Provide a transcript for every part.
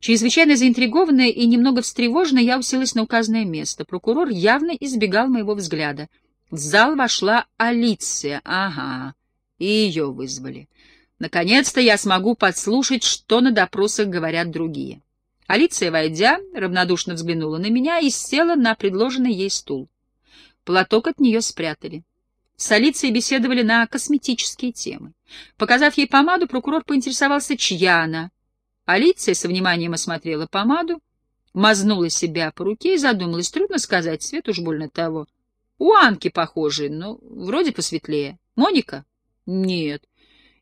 Чрезвычайно заинтригованная и немного встревоженная, я уселась на указанное место. Прокурор явно избегал моего взгляда. В зал вошла Алиция. Ага, и ее вызвали. Наконец-то я смогу подслушать, что на допросах говорят другие. Алиция, войдя, равнодушно взглянула на меня и села на предложенный ей стул. Платок от нее спрятали. С Алицией беседовали на косметические темы. Показав ей помаду, прокурор поинтересовался, чья она. Алиция со вниманием осмотрела помаду, мазнула себя по руке и задумалась. Трудно сказать, цвет уж больно того. У Анки похожий, но вроде посветлее. Моника? Нет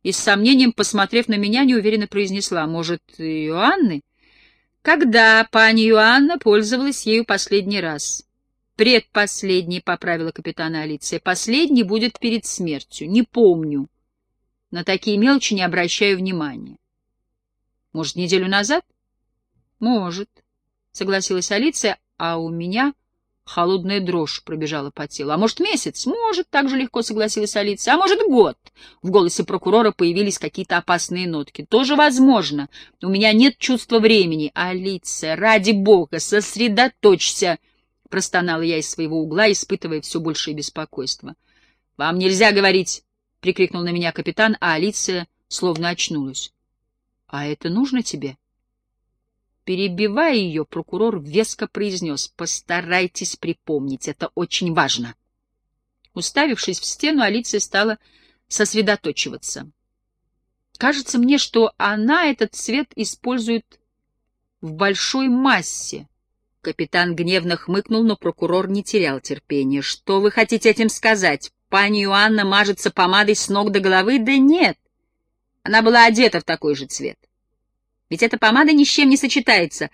и с сомнением, посмотрев на меня, неуверенно произнесла, может, Иоанны? Когда пани Иоанна пользовалась ею последний раз? Предпоследний, — поправила капитана Алиция. Последний будет перед смертью. Не помню. На такие мелочи не обращаю внимания. Может, неделю назад? Может, — согласилась Алиция, а у меня Холодная дрожь пробежала по телу. А может, месяц? Может, так же легко согласилась Алиса. А может, год? В голосе прокурора появились какие-то опасные нотки. Тоже возможно. У меня нет чувства времени. Алиса, ради бога, сосредоточься! Простонала я из своего угла, испытывая все большее беспокойство. — Вам нельзя говорить! — прикрикнул на меня капитан, а Алиция словно очнулась. — А это нужно тебе? — Перебивая ее, прокурор веско произнес «Постарайтесь припомнить, это очень важно». Уставившись в стену, Алиция стала сосредоточиваться. Кажется мне, что она этот цвет использует в большой массе. Капитан гневно хмыкнул, но прокурор не терял терпения. «Что вы хотите этим сказать? Пани Иоанна мажется помадой с ног до головы? Да нет! Она была одета в такой же цвет. Ведь эта помада ни с чем не сочетается,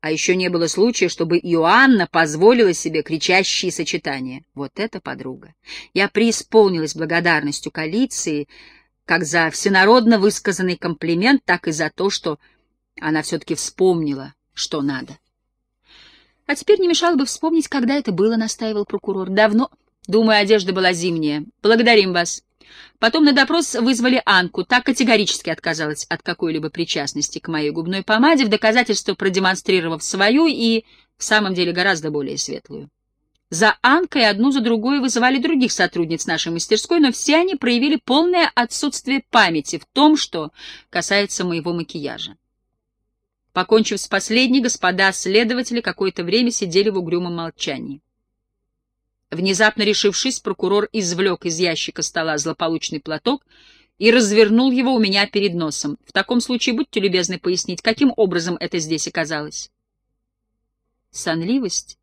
а еще не было случая, чтобы Иоанна позволила себе кричащие сочетания. Вот это подруга! Я преисполнилась благодарностью к Алиции, как за всенародно высказанный комплимент, так и за то, что она все-таки вспомнила, что надо. — А теперь не мешало бы вспомнить, когда это было, — настаивал прокурор. — Давно. Думаю, одежда была зимняя. Благодарим вас. Потом на допрос вызвали Анку, так категорически отказалась от какой-либо причастности к моей губной помаде, в доказательство продемонстрировав свою и, в самом деле, гораздо более светлую. За Анкой одну за другой вызывали других сотрудниц нашей мастерской, но все они проявили полное отсутствие памяти в том, что касается моего макияжа. Покончив с последней, господа следователи какое-то время сидели в угрюмом молчании. Внезапно решившись, прокурор извлек из ящика стола злополучный платок и развернул его у меня перед носом. В таком случае будьте любезны пояснить, каким образом это здесь оказалось. Сонливость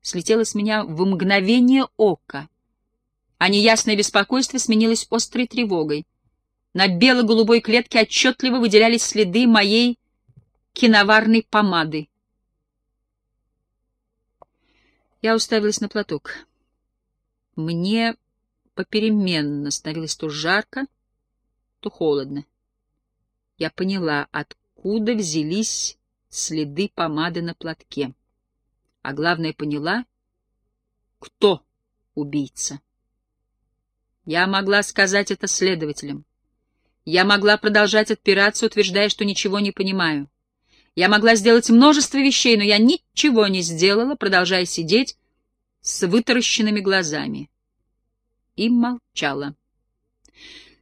слетела с меня в мгновение ока, а неясное беспокойство сменилось острой тревогой. На бело-голубой клетке отчетливо выделялись следы моей киноварной помады. Я уставилась на платок. Мне попеременно становилось то жарко, то холодно. Я поняла, откуда взялись следы помады на платке. А главное, поняла, кто убийца. Я могла сказать это следователям. Я могла продолжать отпираться, утверждая, что ничего не понимаю. Я могла сделать множество вещей, но я ничего не сделала, продолжая сидеть с вытаращенными глазами. И молчала.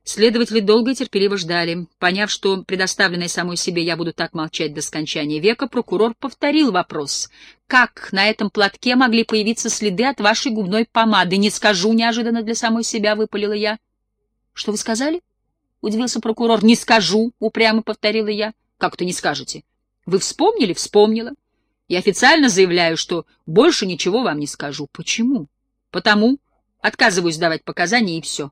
Следователи долго и терпеливо ждали. Поняв, что предоставленной самой себе я буду так молчать до скончания века, прокурор повторил вопрос. «Как на этом платке могли появиться следы от вашей губной помады? Не скажу неожиданно для самой себя», — выпалила я. «Что вы сказали?» — удивился прокурор. «Не скажу», — упрямо повторила я. «Как-то не скажете». «Вы вспомнили?» «Вспомнила. Я официально заявляю, что больше ничего вам не скажу. Почему? Потому отказываюсь давать показания и все.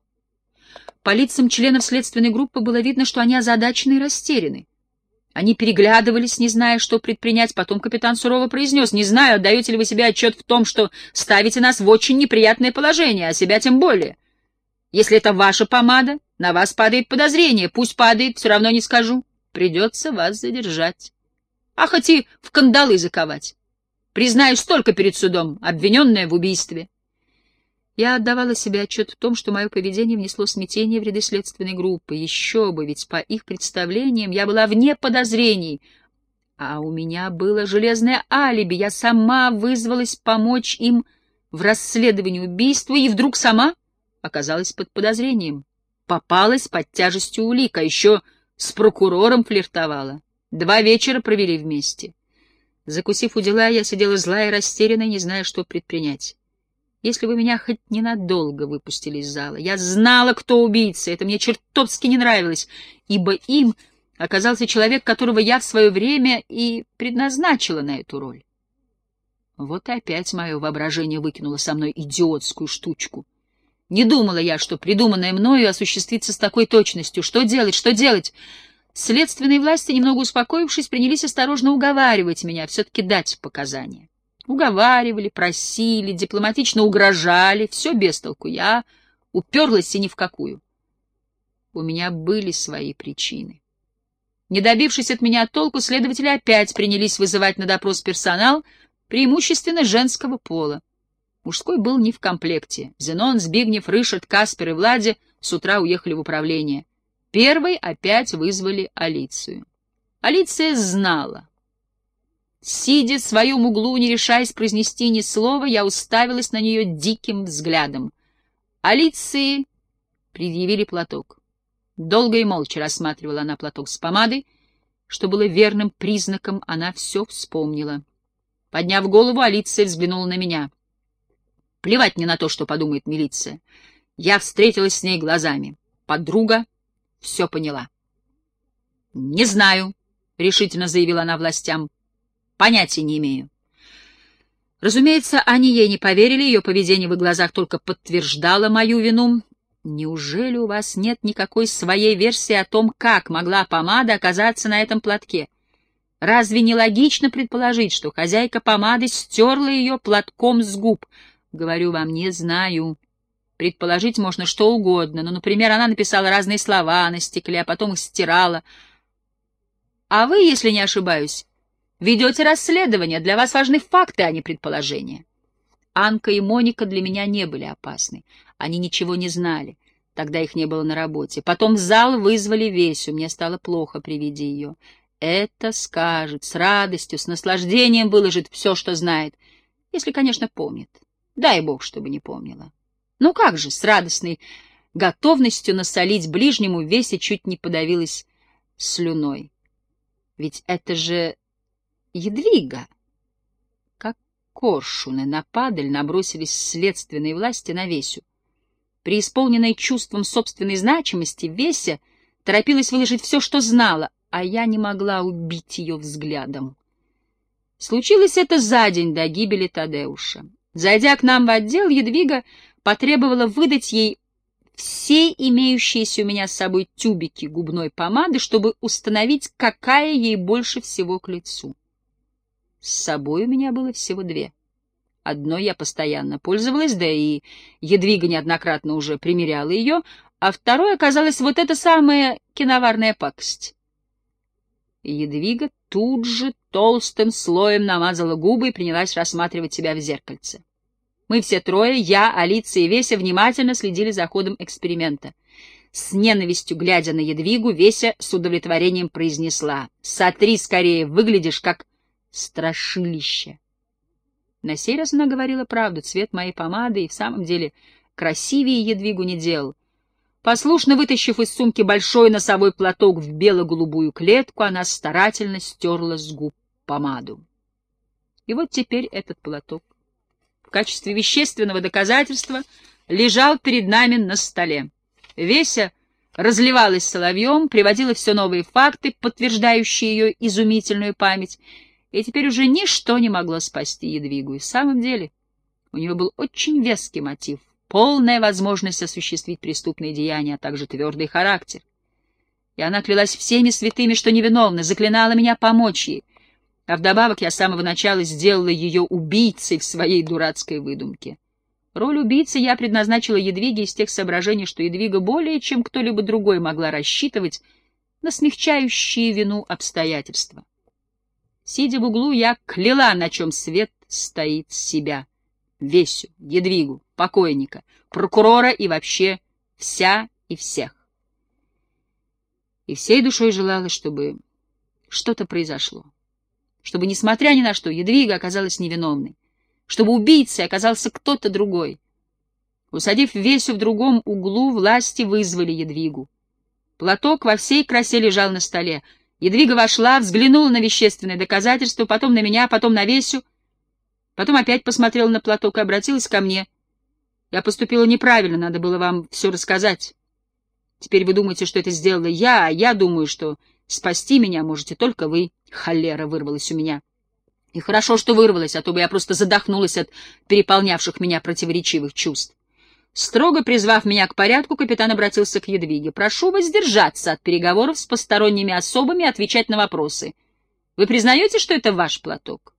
По лицам членов следственной группы было видно, что они озадачены и растеряны. Они переглядывались, не зная, что предпринять. Потом капитан сурово произнес, «Не знаю, отдаете ли вы себе отчет в том, что ставите нас в очень неприятное положение, а себя тем более. Если это ваша помада, на вас падает подозрение. Пусть падает, все равно не скажу. Придется вас задержать» а хоть и в кандалы заковать. Признаюсь только перед судом, обвиненная в убийстве. Я отдавала себе отчет в том, что мое поведение внесло смятение в ряды следственной группы. Еще бы, ведь по их представлениям я была вне подозрений. А у меня было железное алиби, я сама вызвалась помочь им в расследовании убийства, и вдруг сама оказалась под подозрением. Попалась под тяжестью улик, а еще с прокурором флиртовала. Два вечера провели вместе. Закусив у дела, я сидела злая и растерянная, не зная, что предпринять. Если вы меня хоть ненадолго выпустили из зала, я знала, кто убийца, это мне чертовски не нравилось, ибо им оказался человек, которого я в свое время и предназначила на эту роль. Вот и опять мое воображение выкинуло со мной идиотскую штучку. Не думала я, что придуманное мною осуществится с такой точностью. Что делать, что делать? Следственные власти, немного успокоившись, принялись осторожно уговаривать меня все-таки дать показания. Уговаривали, просили, дипломатично угрожали, все без толку. Я уперлась и ни в какую. У меня были свои причины. Не добившись от меня толку, следователи опять принялись вызывать на допрос персонал, преимущественно женского пола. Мужской был не в комплекте. Зенон, Збигнев, Рышард, Каспер и Влади с утра уехали в управление. Первой опять вызвали Алицию. Алиция знала. Сидя в своем углу, не решаясь произнести ни слова, я уставилась на нее диким взглядом. Алиции предъявили платок. Долго и молча рассматривала она платок с помадой, что было верным признаком, она все вспомнила. Подняв голову, Алиция взглянула на меня. Плевать мне на то, что подумает милиция. Я встретилась с ней глазами. Подруга все поняла. — Не знаю, — решительно заявила она властям. — Понятия не имею. Разумеется, они ей не поверили, ее поведение в их глазах только подтверждало мою вину. Неужели у вас нет никакой своей версии о том, как могла помада оказаться на этом платке? Разве не логично предположить, что хозяйка помады стерла ее платком с губ? Говорю вам, не знаю. Предположить можно что угодно. Ну, например, она написала разные слова на стекле, а потом их стирала. А вы, если не ошибаюсь, ведете расследование. Для вас важны факты, а не предположения. Анка и Моника для меня не были опасны. Они ничего не знали. Тогда их не было на работе. Потом в зал вызвали Весю. Мне стало плохо при виде ее. Это скажет, с радостью, с наслаждением выложит все, что знает. Если, конечно, помнит. Дай бог, чтобы не помнила. Ну как же, с радостной готовностью насолить ближнему весе чуть не подавилась слюной. Ведь это же едвига. Как коршуны на падаль набросились следственные власти на Весю. Преисполненной чувством собственной значимости, Веся торопилась выложить все, что знала, а я не могла убить ее взглядом. Случилось это за день до гибели Тадеуша. Зайдя к нам в отдел, Едвига потребовала выдать ей все имеющиеся у меня с собой тюбики губной помады, чтобы установить, какая ей больше всего к лицу. С собой у меня было всего две. Одной я постоянно пользовалась, да и Едвига неоднократно уже примеряла ее, а второй оказалась вот эта самая киноварная пакость. Едвига тут же толстым слоем намазала губы и принялась рассматривать себя в зеркальце. Мы все трое, я, Алиса и Веся, внимательно следили за ходом эксперимента. С ненавистью глядя на Едвигу, Веся с удовлетворением произнесла «Сотри скорее, выглядишь как страшилище». На сей раз она говорила правду, цвет моей помады и в самом деле красивее Едвигу не делал. Послушно вытащив из сумки большой носовой платок в бело-голубую клетку, она старательно стерла с губ помаду. И вот теперь этот платок в качестве вещественного доказательства лежал перед нами на столе. Веся разливалась соловьем, приводила все новые факты, подтверждающие ее изумительную память, и теперь уже ничто не могло спасти Едвигу. И в самом деле у нее был очень веский мотив, полная возможность осуществить преступные деяния, а также твердый характер. И она клялась всеми святыми, что невиновна, заклинала меня помочь ей — а вдобавок я с самого начала сделала ее убийцей в своей дурацкой выдумке. Роль убийцы я предназначила Едвиге из тех соображений, что Едвига более чем кто-либо другой могла рассчитывать на смягчающие вину обстоятельства. Сидя в углу, я кляла, на чем свет стоит себя. Весю, Едвигу, покойника, прокурора и вообще вся и всех. И всей душой желала, чтобы что-то произошло чтобы, несмотря ни на что, Едвига оказалась невиновной, чтобы убийцей оказался кто-то другой. Усадив Весю в другом углу, власти вызвали Едвигу. Платок во всей красе лежал на столе. Едвига вошла, взглянула на вещественное доказательство, потом на меня, потом на Весю, потом опять посмотрела на платок и обратилась ко мне. Я поступила неправильно, надо было вам все рассказать. Теперь вы думаете, что это сделала я, а я думаю, что спасти меня можете только вы. Холера вырвалась у меня. И хорошо, что вырвалась, а то бы я просто задохнулась от переполнявших меня противоречивых чувств. Строго призвав меня к порядку, капитан обратился к Едвиге. «Прошу воздержаться от переговоров с посторонними особами и отвечать на вопросы. Вы признаете, что это ваш платок?»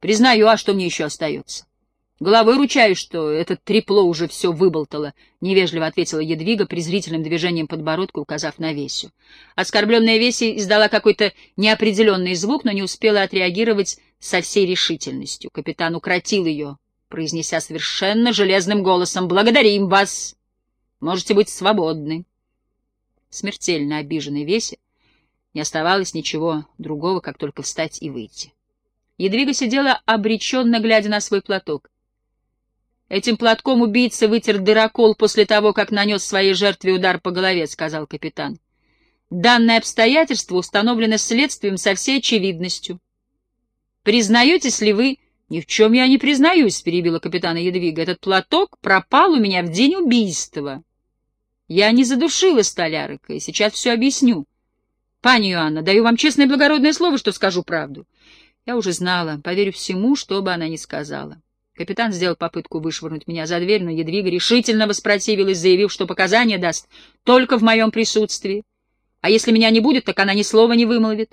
«Признаю, а что мне еще остается?» «Головой ручаюсь, что это трепло уже все выболтало», — невежливо ответила Едвига, презрительным движением подбородка указав на Весю. Оскорбленная Веся издала какой-то неопределенный звук, но не успела отреагировать со всей решительностью. Капитан укротил ее, произнеся совершенно железным голосом «Благодарим вас! Можете быть свободны!» Смертельно обиженной Весе не оставалось ничего другого, как только встать и выйти. Едвига сидела обреченно, глядя на свой платок. «Этим платком убийца вытер дырокол после того, как нанес своей жертве удар по голове», — сказал капитан. «Данное обстоятельство установлено следствием со всей очевидностью. Признаетесь ли вы...» «Ни в чем я не признаюсь», — перебила капитана Едвига. «Этот платок пропал у меня в день убийства. Я не задушила столярика, и сейчас все объясню. Пани Иоанна, даю вам честное и благородное слово, что скажу правду». Я уже знала, поверю всему, что бы она ни сказала. Капитан сделал попытку вышвырнуть меня за дверь, но Едвига решительно воспротивилась, заявив, что показания даст только в моем присутствии. А если меня не будет, так она ни слова не вымолвит.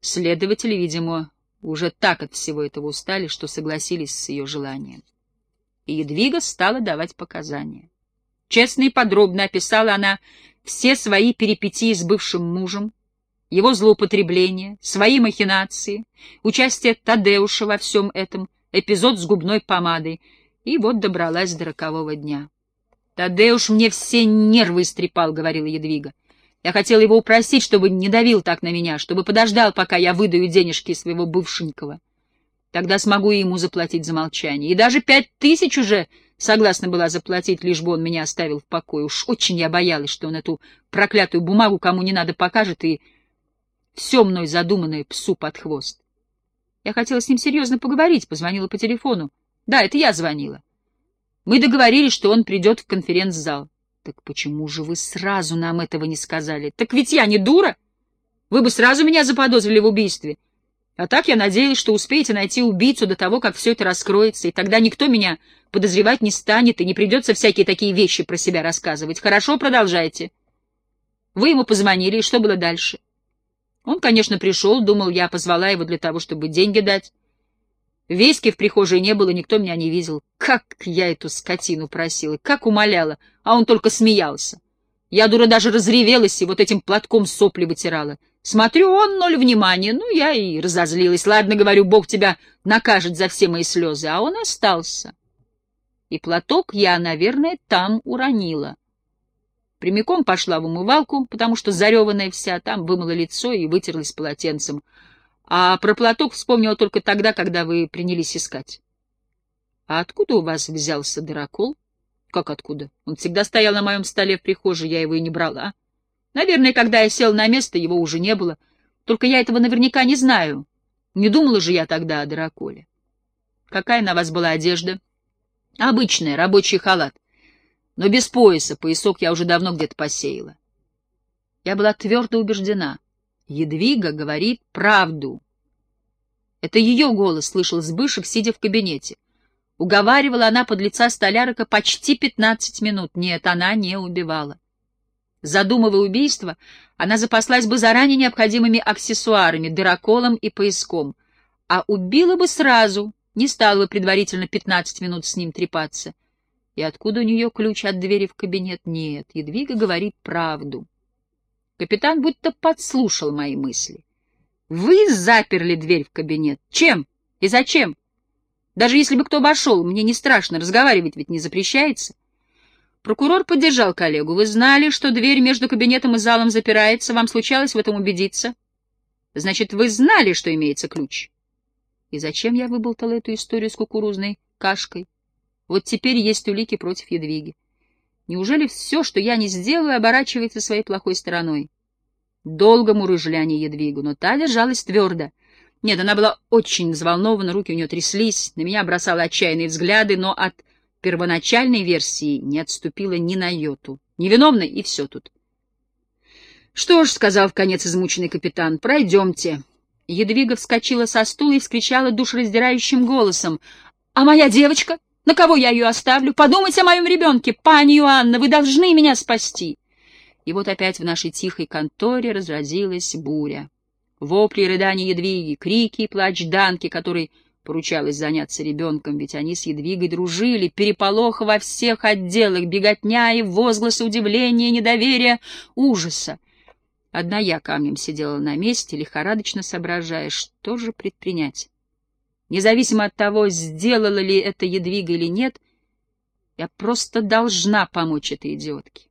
Следователи, видимо, уже так от всего этого устали, что согласились с ее желанием. И Едвига стала давать показания. Честно и подробно описала она все свои перипетии с бывшим мужем, его злоупотребления, свои махинации, участие Тадеуша во всем этом — эпизод с губной помадой, и вот добралась до рокового дня. «Тадеуш мне все нервы истрепал», — говорила Едвига. «Я хотела его упросить, чтобы не давил так на меня, чтобы подождал, пока я выдаю денежки своего бывшенького. Тогда смогу и ему заплатить за молчание. И даже пять тысяч уже согласна была заплатить, лишь бы он меня оставил в покое. Уж очень я боялась, что он эту проклятую бумагу кому не надо покажет и все мной задуманное псу под хвост. Я хотела с ним серьезно поговорить, позвонила по телефону. Да, это я звонила. Мы договорились, что он придет в конференц-зал. Так почему же вы сразу нам этого не сказали? Так ведь я не дура. Вы бы сразу меня заподозрили в убийстве. А так я надеялась, что успеете найти убийцу до того, как все это раскроется, и тогда никто меня подозревать не станет, и не придется всякие такие вещи про себя рассказывать. Хорошо, продолжайте. Вы ему позвонили, и что было дальше? — он, конечно, пришел, думал, я позвала его для того, чтобы деньги дать. Вески в прихожей не было, никто меня не видел. Как я эту скотину просила, как умоляла, а он только смеялся. Я, дура, даже разревелась и вот этим платком сопли вытирала. Смотрю, он ноль внимания, ну, я и разозлилась. Ладно, говорю, Бог тебя накажет за все мои слезы, а он остался. И платок я, наверное, там уронила. Прямиком пошла в умывалку, потому что зареванная вся, там вымыла лицо и вытерлась полотенцем. А про платок вспомнила только тогда, когда вы принялись искать. — А откуда у вас взялся дырокол? — Как откуда? Он всегда стоял на моем столе в прихожей, я его и не брала. Наверное, когда я сел на место, его уже не было. Только я этого наверняка не знаю. Не думала же я тогда о дыроколе. Какая на вас была одежда? Обычная, рабочий халат но без пояса, поясок я уже давно где-то посеяла. Я была твердо убеждена. Едвига говорит правду. Это ее голос слышал Сбышек, сидя в кабинете. Уговаривала она под лица столярика почти пятнадцать минут. Нет, она не убивала. Задумывая убийство, она запаслась бы заранее необходимыми аксессуарами, дыроколом и пояском, а убила бы сразу, не стала бы предварительно пятнадцать минут с ним трепаться. И откуда у нее ключ от двери в кабинет? Нет, Едвига говорит правду. Капитан будто подслушал мои мысли. Вы заперли дверь в кабинет. Чем? И зачем? Даже если бы кто вошел, мне не страшно, разговаривать ведь не запрещается. Прокурор поддержал коллегу. Вы знали, что дверь между кабинетом и залом запирается, вам случалось в этом убедиться? Значит, вы знали, что имеется ключ? И зачем я выболтала эту историю с кукурузной кашкой? Вот теперь есть улики против Едвиги. Неужели все, что я не сделаю, оборачивается своей плохой стороной? Долго мурыжили они Едвигу, но та держалась твердо. Нет, она была очень взволнована, руки у нее тряслись, на меня бросала отчаянные взгляды, но от первоначальной версии не отступила ни на йоту. Невиновна, и все тут. — Что ж, — сказал в конец измученный капитан, — пройдемте. Едвига вскочила со стула и вскричала душераздирающим голосом. — А моя девочка? На кого я ее оставлю? Подумайте о моем ребенке, пани Иоанна, вы должны меня спасти. И вот опять в нашей тихой конторе разразилась буря. Вопли и рыдания Едвиги, крики и плач Данки, которой поручалось заняться ребенком, ведь они с Едвигой дружили, переполох во всех отделах, беготня и возгласы удивления, недоверия, ужаса. Одна я камнем сидела на месте, лихорадочно соображая, что же предпринять. Независимо от того, сделала ли это Едвига или нет, я просто должна помочь этой идиотке.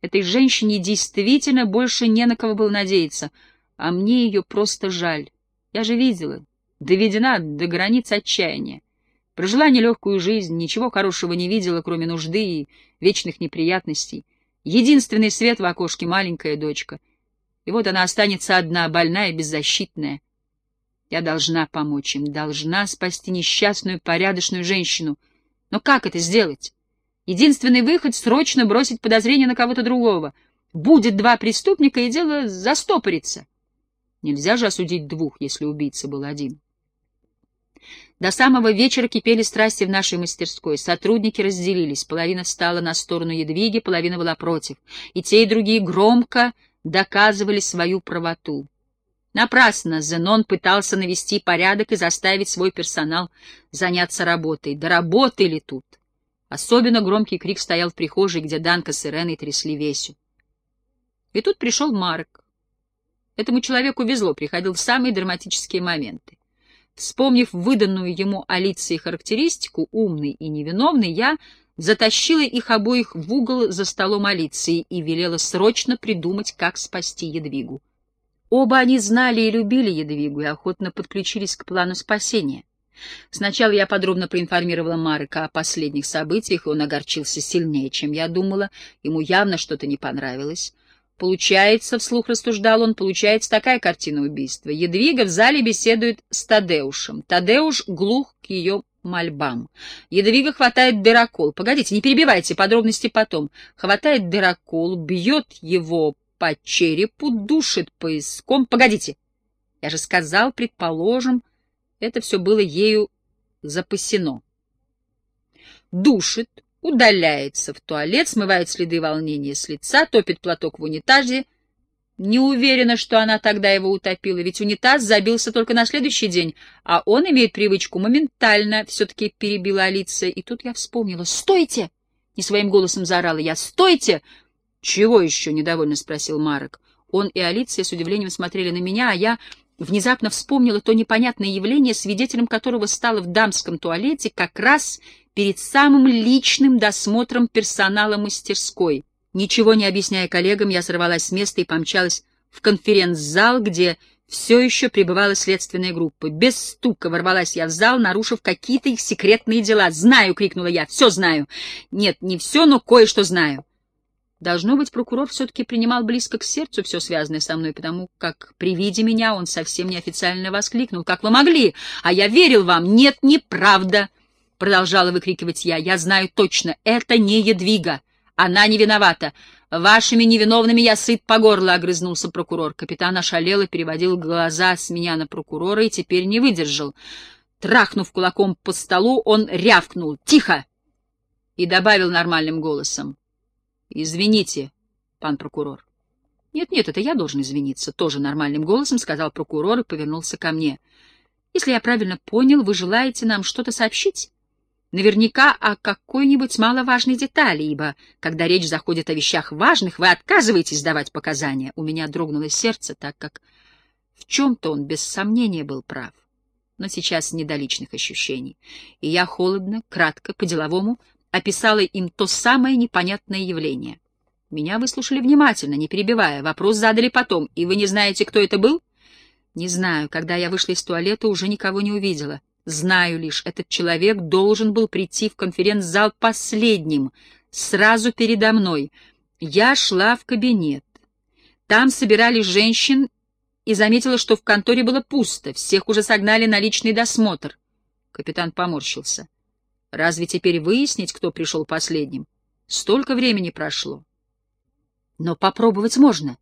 Этой женщине действительно больше не на кого было надеяться, а мне ее просто жаль. Я же видела, доведена до границ отчаяния. Прожила нелегкую жизнь, ничего хорошего не видела, кроме нужды и вечных неприятностей. Единственный свет в окошке — маленькая дочка. И вот она останется одна, больная беззащитная. Я должна помочь им, должна спасти несчастную, порядочную женщину. Но как это сделать? Единственный выход — срочно бросить подозрение на кого-то другого. Будет два преступника, и дело застопорится. Нельзя же осудить двух, если убийца был один. До самого вечера кипели страсти в нашей мастерской. Сотрудники разделились. Половина стала на сторону Едвиги, половина была против. И те, и другие громко доказывали свою правоту. Напрасно Зенон пытался навести порядок и заставить свой персонал заняться работой. Да работы ли тут? Особенно громкий крик стоял в прихожей, где Данка с Иреной трясли Весю. И тут пришел Марк. Этому человеку везло, приходил в самые драматические моменты. Вспомнив выданную ему Алиции характеристику, умный и невиновный, я затащила их обоих в угол за столом Алиции и велела срочно придумать, как спасти Едвигу. Оба они знали и любили Едвигу и охотно подключились к плану спасения. Сначала я подробно проинформировала Марека о последних событиях, и он огорчился сильнее, чем я думала. Ему явно что-то не понравилось. Получается, вслух рассуждал он, получается такая картина убийства. Едвига в зале беседует с Тадеушем. Тадеуш глух к ее мольбам. Едвига хватает дырокол. Погодите, не перебивайте, подробности потом. Хватает дырокол, бьет его по черепу, душит поиском. Погодите, я же сказал, предположим, это все было ею запасено. Душит, удаляется в туалет, смывает следы волнения с лица, топит платок в унитазе. Не уверена, что она тогда его утопила, ведь унитаз забился только на следующий день, а он имеет привычку моментально, все-таки перебила Алиция. И тут я вспомнила. «Стойте!» — не своим голосом заорала я. «Стойте!» «Чего еще?» — недовольно спросил Марок. Он и Алиция с удивлением смотрели на меня, а я внезапно вспомнила то непонятное явление, свидетелем которого стало в дамском туалете как раз перед самым личным досмотром персонала мастерской. Ничего не объясняя коллегам, я сорвалась с места и помчалась в конференц-зал, где все еще пребывала следственная группа. Без стука ворвалась я в зал, нарушив какие-то их секретные дела. «Знаю!» — крикнула я. «Все знаю!» «Нет, не все, но кое-что знаю!» Должно быть, прокурор все-таки принимал близко к сердцу все связанное со мной, потому как при виде меня он совсем неофициально воскликнул. «Как вы могли? А я верил вам! Нет, неправда!» Продолжала выкрикивать я. «Я знаю точно, это не Едвига. Она не виновата. Вашими невиновными я сыт по горло», — огрызнулся прокурор. Капитан ошалел и переводил глаза с меня на прокурора и теперь не выдержал. Трахнув кулаком по столу, он рявкнул «Тихо!» и добавил нормальным голосом. Извините, пан прокурор. Нет-нет, это я должен извиниться, тоже нормальным голосом сказал прокурор и повернулся ко мне. Если я правильно понял, вы желаете нам что-то сообщить? Наверняка о какой-нибудь маловажной детали, ибо, когда речь заходит о вещах важных, вы отказываетесь давать показания. У меня дрогнуло сердце, так как в чем-то он без сомнения был прав. Но сейчас не до личных ощущений. И я холодно, кратко, по-деловому описала им то самое непонятное явление. Меня выслушали внимательно, не перебивая. Вопрос задали потом. И вы не знаете, кто это был? Не знаю, когда я вышла из туалета, уже никого не увидела. Знаю лишь, этот человек должен был прийти в конференц-зал последним, сразу передо мной. Я шла в кабинет. Там собирались женщин и заметила, что в конторе было пусто, всех уже согнали на личный досмотр. Капитан поморщился. Разве теперь выяснить, кто пришел последним? Столько времени прошло. Но попробовать можно.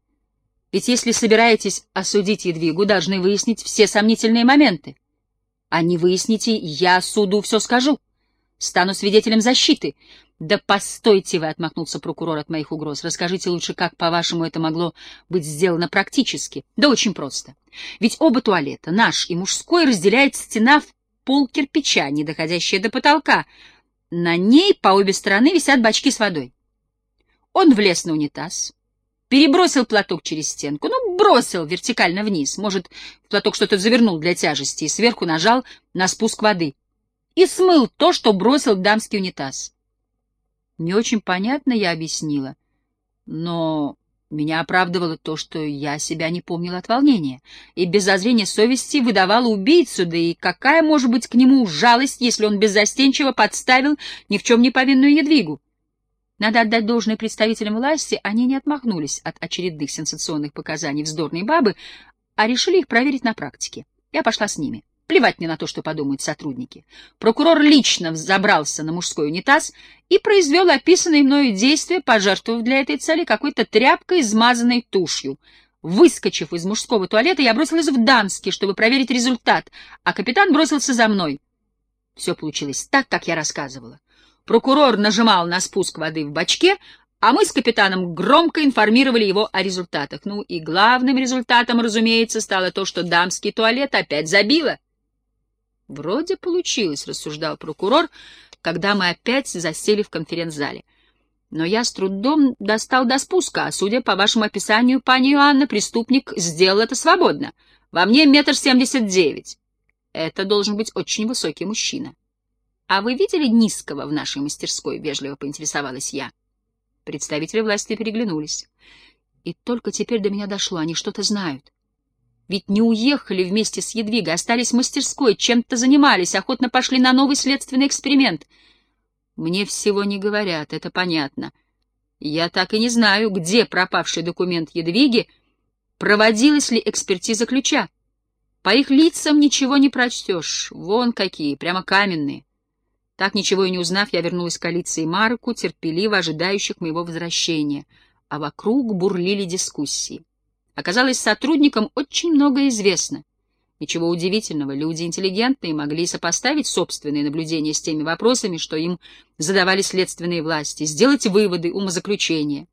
Ведь если собираетесь осудить Едвигу, должны выяснить все сомнительные моменты. А не выясните, я суду все скажу. Стану свидетелем защиты. Да постойте вы, — отмахнулся прокурор от моих угроз. Расскажите лучше, как, по-вашему, это могло быть сделано практически. Да очень просто. Ведь оба туалета, наш и мужской, разделяет стена в пол кирпича, не доходящая до потолка. На ней по обе стороны висят бачки с водой. Он влез на унитаз, перебросил платок через стенку, ну, бросил вертикально вниз, может, в платок что-то завернул для тяжести, и сверху нажал на спуск воды. И смыл то, что бросил дамский унитаз. Не очень понятно я объяснила, но меня оправдывало то, что я себя не помнила от волнения, и без зазрения совести выдавала убийцу, да и какая может быть к нему жалость, если он беззастенчиво подставил ни в чем не повинную Едвигу? Надо отдать должное представителям власти, они не отмахнулись от очередных сенсационных показаний вздорной бабы, а решили их проверить на практике. Я пошла с ними. Плевать мне на то, что подумают сотрудники. Прокурор лично забрался на мужской унитаз и произвел описанные мною действия, пожертвовав для этой цели какой-то тряпкой, измазанной тушью. Выскочив из мужского туалета, я бросилась в дамский, чтобы проверить результат, а капитан бросился за мной. Все получилось так, как я рассказывала. Прокурор нажимал на спуск воды в бачке, а мы с капитаном громко информировали его о результатах. Ну и главным результатом, разумеется, стало то, что дамский туалет опять забило. Вроде получилось, рассуждал прокурор, когда мы опять засели в конференц-зале. Но я с трудом достал до спуска, а, судя по вашему описанию, пани Иоанна, преступник сделал это свободно. Во мне метр семьдесят девять. Это должен быть очень высокий мужчина. А вы видели низкого в нашей мастерской? Вежливо поинтересовалась я. Представители власти переглянулись. И только теперь до меня дошло, они что-то знают. Ведь не уехали вместе с Едвигой, остались в мастерской, чем-то занимались, охотно пошли на новый следственный эксперимент. Мне всего не говорят, это понятно. Я так и не знаю, где пропавший документ Едвиги, проводилась ли экспертиза ключа. По их лицам ничего не прочтешь, вон какие, прямо каменные. Так ничего и не узнав, я вернулась к Алице и Марку, терпеливо ожидающих моего возвращения, а вокруг бурлили дискуссии. Оказалось, сотрудникам очень много известно. Ничего удивительного, люди интеллигентные могли сопоставить собственные наблюдения с теми вопросами, что им задавали следственные власти, сделать выводы, умозаключения.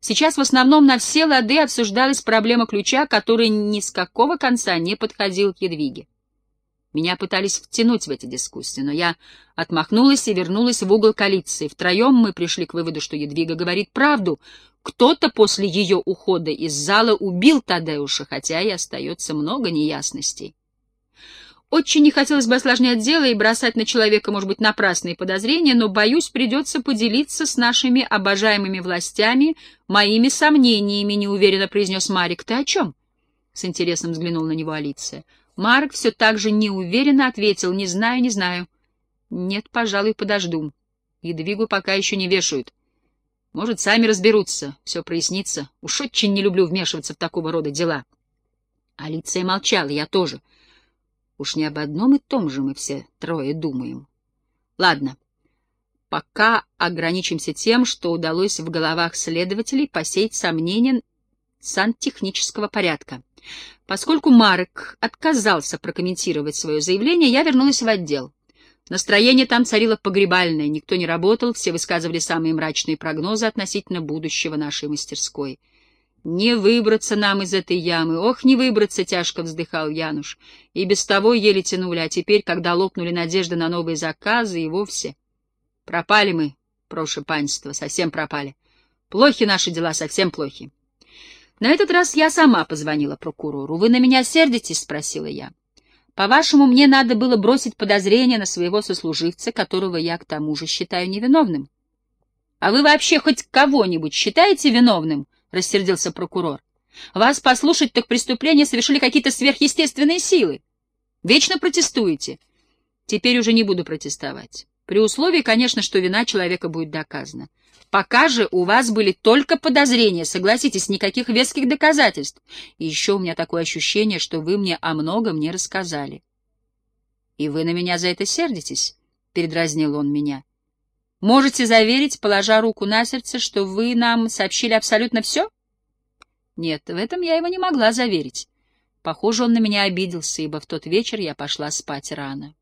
Сейчас в основном на все лады обсуждалась проблема ключа, который ни с какого конца не подходил к Едвиге. Меня пытались втянуть в эти дискуссии, но я отмахнулась и вернулась в угол коалиции. Втроем мы пришли к выводу, что Едвига говорит правду. Кто-то после ее ухода из зала убил Тадеуша, хотя и остается много неясностей. Очень не хотелось бы осложнять дело и бросать на человека, может быть, напрасные подозрения, но, боюсь, придется поделиться с нашими обожаемыми властями моими сомнениями, — неуверенно произнес Марик. — Ты о чем? — с интересом взглянул на него Алиция. Марк все так же неуверенно ответил, не знаю, не знаю. Нет, пожалуй, подожду. Едвигу пока еще не вешают. Может, сами разберутся, все прояснится. Уж очень не люблю вмешиваться в такого рода дела. Алиция молчала, я тоже. Уж не об одном и том же мы все трое думаем. Ладно, пока ограничимся тем, что удалось в головах следователей посеять сомнения сантехнического порядка. Поскольку Марек отказался прокомментировать свое заявление, я вернулась в отдел. Настроение там царило погребальное, никто не работал, все высказывали самые мрачные прогнозы относительно будущего нашей мастерской. «Не выбраться нам из этой ямы! Ох, не выбраться!» — тяжко вздыхал Януш. И без того еле тянули, а теперь, когда лопнули надежды на новые заказы, и вовсе... Пропали мы, проше панство, совсем пропали. Плохи наши дела, совсем плохи. На этот раз я сама позвонила прокурору. «Вы на меня сердитесь?» — спросила я. «По-вашему, мне надо было бросить подозрение на своего сослуживца, которого я к тому же считаю невиновным». «А вы вообще хоть кого-нибудь считаете виновным?» — рассердился прокурор. Вас послушать, так преступления совершили какие-то сверхъестественные силы. Вечно протестуете. Теперь уже не буду протестовать. При условии, конечно, что вина человека будет доказана. Пока же у вас были только подозрения, согласитесь, никаких веских доказательств. И еще у меня такое ощущение, что вы мне о многом не рассказали. — И вы на меня за это сердитесь? — передразнил он меня. — Можете заверить, положа руку на сердце, что вы нам сообщили абсолютно все? Нет, в этом я его не могла заверить. Похоже, он на меня обиделся, ибо в тот вечер я пошла спать рано.